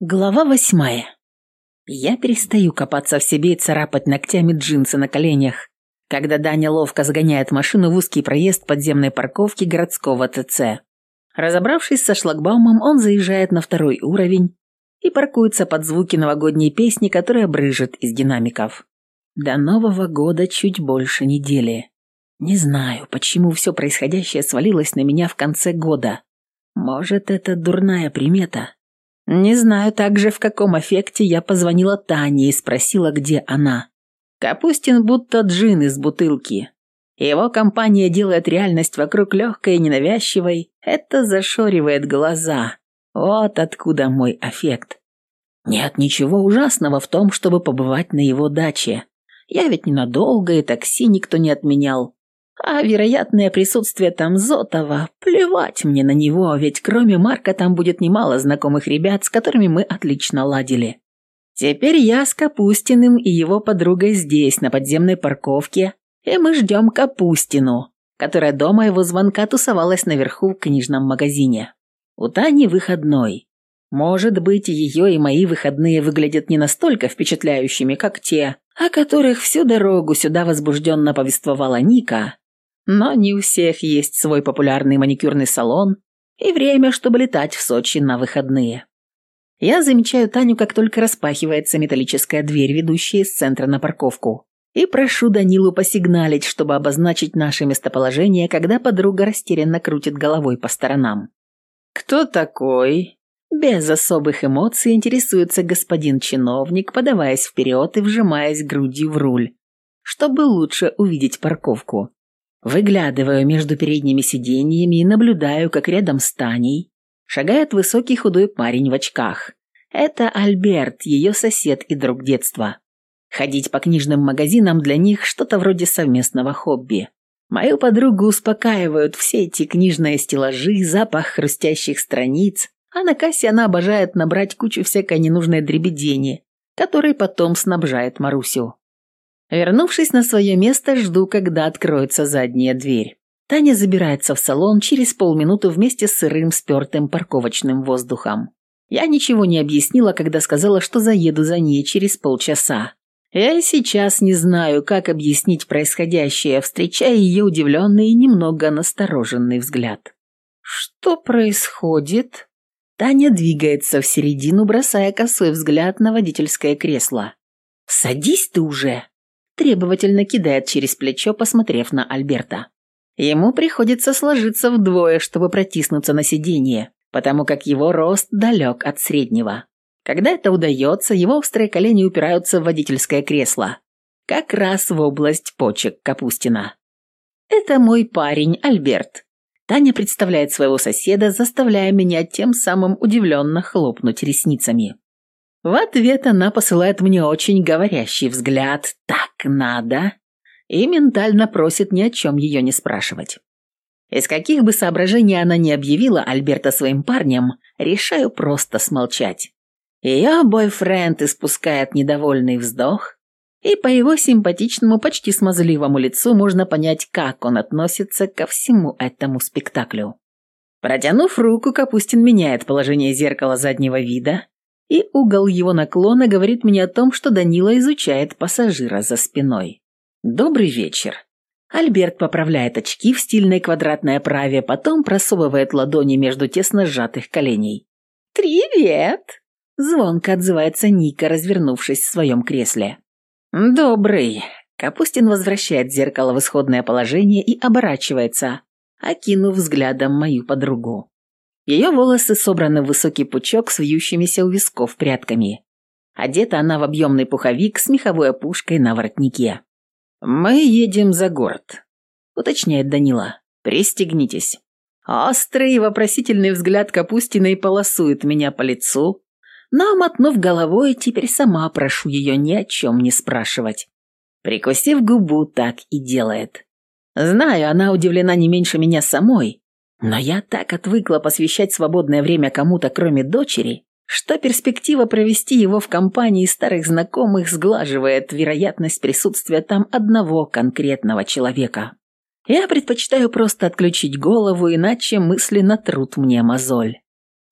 Глава восьмая. Я перестаю копаться в себе и царапать ногтями джинсы на коленях, когда Даня ловко загоняет машину в узкий проезд подземной парковки городского ТЦ. Разобравшись со шлагбаумом, он заезжает на второй уровень и паркуется под звуки новогодней песни, которая брыжет из динамиков. До Нового года чуть больше недели. Не знаю, почему все происходящее свалилось на меня в конце года. Может, это дурная примета? Не знаю также, в каком эффекте я позвонила Тане и спросила, где она. Капустин будто джин из бутылки. Его компания делает реальность вокруг легкой и ненавязчивой. Это зашоривает глаза. Вот откуда мой эффект. Нет ничего ужасного в том, чтобы побывать на его даче. Я ведь ненадолго, и такси никто не отменял. А вероятное присутствие там Зотова, плевать мне на него, ведь кроме Марка там будет немало знакомых ребят, с которыми мы отлично ладили. Теперь я с Капустиным и его подругой здесь, на подземной парковке, и мы ждем Капустину, которая до моего звонка тусовалась наверху в книжном магазине. У Тани выходной. Может быть, ее и мои выходные выглядят не настолько впечатляющими, как те, о которых всю дорогу сюда возбужденно повествовала Ника, но не у всех есть свой популярный маникюрный салон и время, чтобы летать в Сочи на выходные. Я замечаю Таню, как только распахивается металлическая дверь, ведущая из центра на парковку. И прошу Данилу посигналить, чтобы обозначить наше местоположение, когда подруга растерянно крутит головой по сторонам. «Кто такой?» Без особых эмоций интересуется господин чиновник, подаваясь вперед и вжимаясь грудью в руль, чтобы лучше увидеть парковку. Выглядываю между передними сиденьями и наблюдаю, как рядом с Таней шагает высокий худой парень в очках. Это Альберт, ее сосед и друг детства. Ходить по книжным магазинам для них что-то вроде совместного хобби. Мою подругу успокаивают все эти книжные стеллажи, запах хрустящих страниц, а на кассе она обожает набрать кучу всякой ненужной дребедени, которой потом снабжает Марусю. Вернувшись на свое место, жду, когда откроется задняя дверь. Таня забирается в салон через полминуты вместе с сырым спертым парковочным воздухом. Я ничего не объяснила, когда сказала, что заеду за ней через полчаса. Я сейчас не знаю, как объяснить происходящее, встречая ее удивленный и немного настороженный взгляд. «Что происходит?» Таня двигается в середину, бросая косой взгляд на водительское кресло. «Садись ты уже!» Требовательно кидает через плечо, посмотрев на Альберта. Ему приходится сложиться вдвое, чтобы протиснуться на сиденье, потому как его рост далек от среднего. Когда это удается, его острые колени упираются в водительское кресло, как раз в область почек Капустина. «Это мой парень, Альберт». Таня представляет своего соседа, заставляя меня тем самым удивленно хлопнуть ресницами. В ответ она посылает мне очень говорящий взгляд «так надо» и ментально просит ни о чем ее не спрашивать. Из каких бы соображений она не объявила Альберта своим парнем, решаю просто смолчать. Ее бойфренд испускает недовольный вздох, и по его симпатичному, почти смазливому лицу можно понять, как он относится ко всему этому спектаклю. Протянув руку, Капустин меняет положение зеркала заднего вида и угол его наклона говорит мне о том, что Данила изучает пассажира за спиной. «Добрый вечер». Альберт поправляет очки в стильной квадратной оправе, потом просовывает ладони между тесно сжатых коленей. «Привет!» – звонко отзывается Ника, развернувшись в своем кресле. «Добрый!» – Капустин возвращает зеркало в исходное положение и оборачивается, окинув взглядом мою подругу. Ее волосы собраны в высокий пучок с вьющимися у висков прядками. Одета она в объемный пуховик с меховой опушкой на воротнике. «Мы едем за город», — уточняет Данила. «Пристегнитесь». Острый и вопросительный взгляд Капустиной полосует меня по лицу, но, мотнув головой, теперь сама прошу ее ни о чем не спрашивать. Прикусив губу, так и делает. Знаю, она удивлена не меньше меня самой, но я так отвыкла посвящать свободное время кому-то, кроме дочери, что перспектива провести его в компании старых знакомых сглаживает вероятность присутствия там одного конкретного человека. Я предпочитаю просто отключить голову, иначе мысли натрут мне мозоль.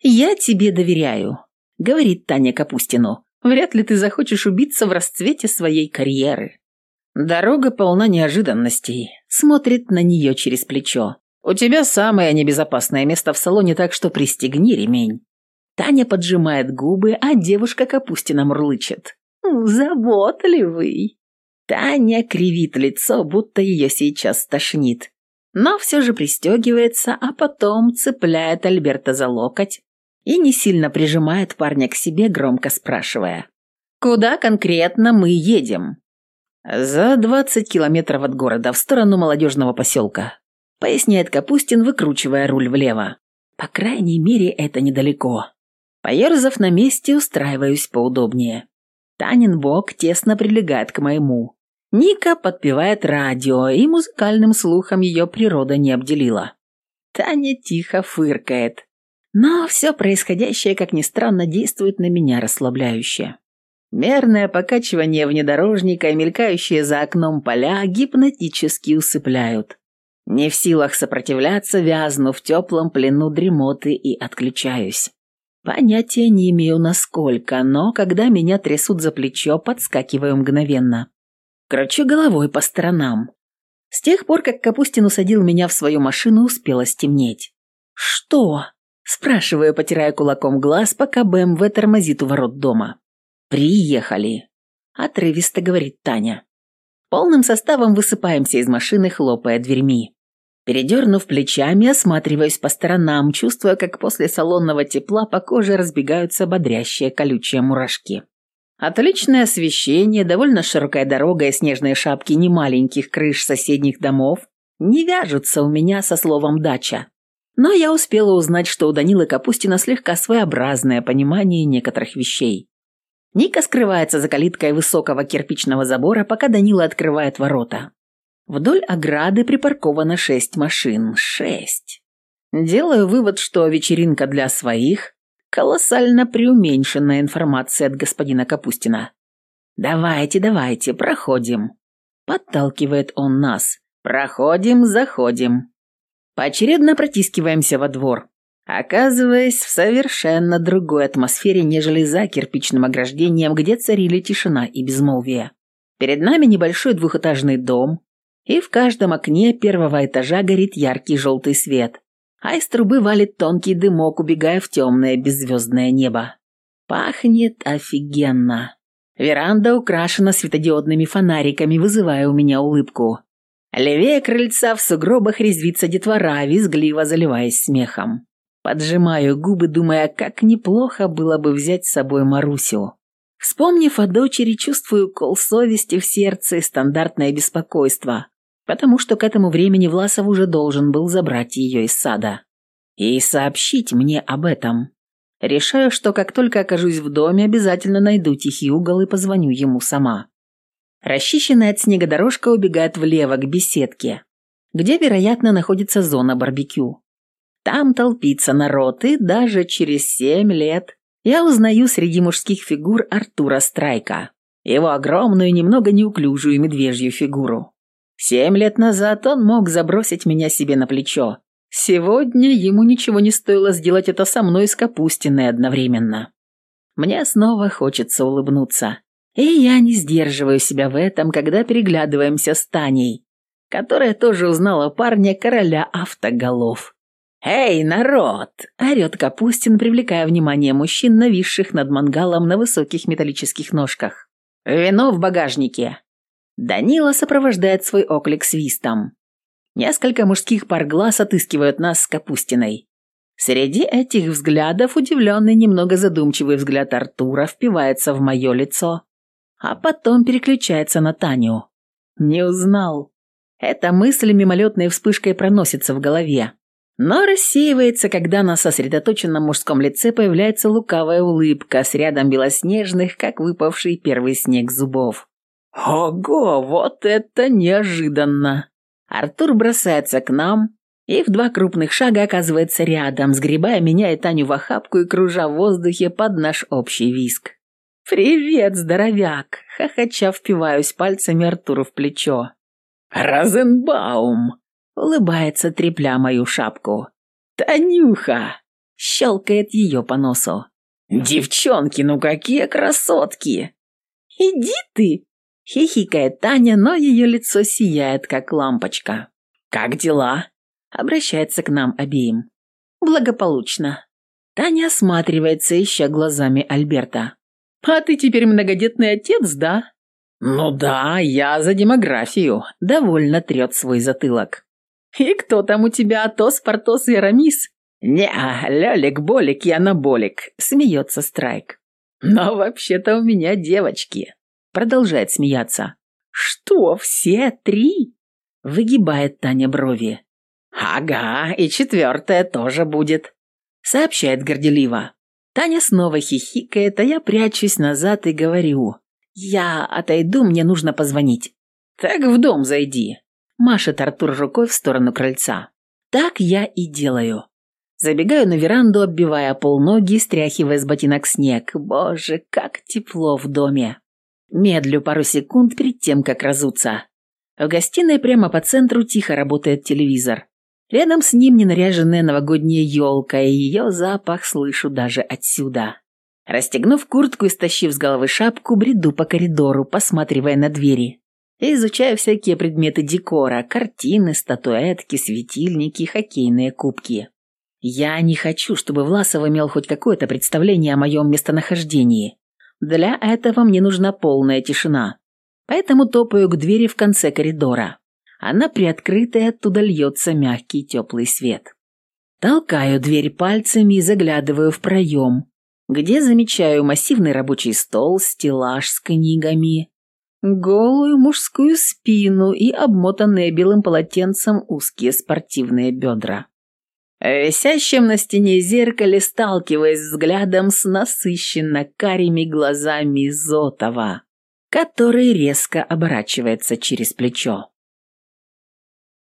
«Я тебе доверяю», — говорит Таня Капустину. Вряд ли ты захочешь убиться в расцвете своей карьеры. Дорога полна неожиданностей. Смотрит на нее через плечо. У тебя самое небезопасное место в салоне, так что пристегни ремень. Таня поджимает губы, а девушка Капустина мурлычет. «Заботливый!» Таня кривит лицо, будто ее сейчас тошнит. Но все же пристегивается, а потом цепляет Альберта за локоть и не сильно прижимает парня к себе, громко спрашивая. «Куда конкретно мы едем?» «За двадцать километров от города, в сторону молодежного поселка», поясняет Капустин, выкручивая руль влево. «По крайней мере, это недалеко». Поерзав на месте, устраиваюсь поудобнее. Танин бок тесно прилегает к моему. Ника подпевает радио, и музыкальным слухом ее природа не обделила. Таня тихо фыркает. Но все происходящее, как ни странно, действует на меня расслабляюще. Мерное покачивание внедорожника и мелькающие за окном поля гипнотически усыпляют. Не в силах сопротивляться, вязну в теплом плену дремоты и отключаюсь. Понятия не имею насколько, но когда меня трясут за плечо, подскакиваю мгновенно. Кручу головой по сторонам. С тех пор, как Капустин усадил меня в свою машину, успело стемнеть. «Что?» – спрашиваю, потирая кулаком глаз, пока БМВ тормозит у ворот дома. «Приехали», – отрывисто говорит Таня. Полным составом высыпаемся из машины, хлопая дверьми. Передернув плечами, осматриваюсь по сторонам, чувствуя, как после салонного тепла по коже разбегаются бодрящие колючие мурашки. Отличное освещение, довольно широкая дорога и снежные шапки немаленьких крыш соседних домов не вяжутся у меня со словом «дача». Но я успела узнать, что у Данилы Капустина слегка своеобразное понимание некоторых вещей. Ника скрывается за калиткой высокого кирпичного забора, пока Данила открывает ворота. Вдоль ограды припарковано шесть машин. Шесть. Делаю вывод, что вечеринка для своих – колоссально преуменьшенная информация от господина Капустина. «Давайте, давайте, проходим», – подталкивает он нас. «Проходим, заходим». Поочередно протискиваемся во двор, оказываясь в совершенно другой атмосфере, нежели за кирпичным ограждением, где царили тишина и безмолвие. Перед нами небольшой двухэтажный дом, и в каждом окне первого этажа горит яркий желтый свет, а из трубы валит тонкий дымок, убегая в темное беззвездное небо. Пахнет офигенно. Веранда украшена светодиодными фонариками, вызывая у меня улыбку. Левее крыльца в сугробах резвится детвора, визгливо заливаясь смехом. Поджимаю губы, думая, как неплохо было бы взять с собой Марусю. Вспомнив о дочери, чувствую кол совести в сердце и стандартное беспокойство потому что к этому времени Власов уже должен был забрать ее из сада. И сообщить мне об этом. Решаю, что как только окажусь в доме, обязательно найду тихий угол и позвоню ему сама. Расчищенная от снега дорожка убегает влево к беседке, где, вероятно, находится зона барбекю. Там толпится народ, и даже через семь лет я узнаю среди мужских фигур Артура Страйка, его огромную, немного неуклюжую медвежью фигуру. Семь лет назад он мог забросить меня себе на плечо. Сегодня ему ничего не стоило сделать это со мной с Капустиной одновременно. Мне снова хочется улыбнуться. И я не сдерживаю себя в этом, когда переглядываемся с Таней, которая тоже узнала парня короля автоголов. «Эй, народ!» – орёт Капустин, привлекая внимание мужчин, нависших над мангалом на высоких металлических ножках. «Вино в багажнике!» Данила сопровождает свой оклик свистом. Несколько мужских пар глаз отыскивают нас с Капустиной. Среди этих взглядов удивленный, немного задумчивый взгляд Артура впивается в мое лицо, а потом переключается на Таню. Не узнал. Эта мысль мимолетной вспышкой проносится в голове, но рассеивается, когда на сосредоточенном мужском лице появляется лукавая улыбка с рядом белоснежных, как выпавший первый снег зубов. Ого, вот это неожиданно! Артур бросается к нам и в два крупных шага оказывается рядом, сгребая меня и Таню в охапку и кружа в воздухе под наш общий виск. «Привет, здоровяк!» – хохоча впиваюсь пальцами Артуру в плечо. «Розенбаум!» – улыбается, трепля мою шапку. «Танюха!» – щелкает ее по носу. «Девчонки, ну какие красотки!» «Иди ты!» — хихикает Таня, но ее лицо сияет, как лампочка. «Как дела?» — обращается к нам обеим. «Благополучно». Таня осматривается, ища глазами Альберта. «А ты теперь многодетный отец, да?» «Ну да, я за демографию», — довольно трет свой затылок. «И кто там у тебя, Атос, Портос и Арамис?» «Не-а, лёлик-болик, я наболик», — смеется Страйк. «Но вообще-то у меня девочки», — продолжает смеяться. «Что, все три?» — выгибает Таня брови. «Ага, и четвертая тоже будет», — сообщает горделиво. Таня снова хихикает, а я прячусь назад и говорю. «Я отойду, мне нужно позвонить». «Так в дом зайди», — машет Артур рукой в сторону крыльца. Так я и делаю. Забегаю на веранду, оббивая полноги, стряхивая с ботинок снег. Боже, как тепло в доме. Медлю пару секунд перед тем, как разуться. В гостиной прямо по центру тихо работает телевизор. Рядом с ним ненаряженная новогодняя елка, и ее запах слышу даже отсюда. Расстегнув куртку и стащив с головы шапку, бреду по коридору, посматривая на двери. И изучаю всякие предметы декора, картины, статуэтки, светильники, хоккейные кубки. Я не хочу, чтобы Власов имел хоть какое-то представление о моем местонахождении. Для этого мне нужна полная тишина. Поэтому топаю к двери в конце коридора. Она приоткрыта, и оттуда льется мягкий теплый свет. Толкаю дверь пальцами и заглядываю в проем, где замечаю массивный рабочий стол, стеллаж с книгами, голую мужскую спину и обмотанные белым полотенцем узкие спортивные бедра висящем на стене зеркале сталкиваясь взглядом с насыщенно карими глазами Зотова, который резко оборачивается через плечо.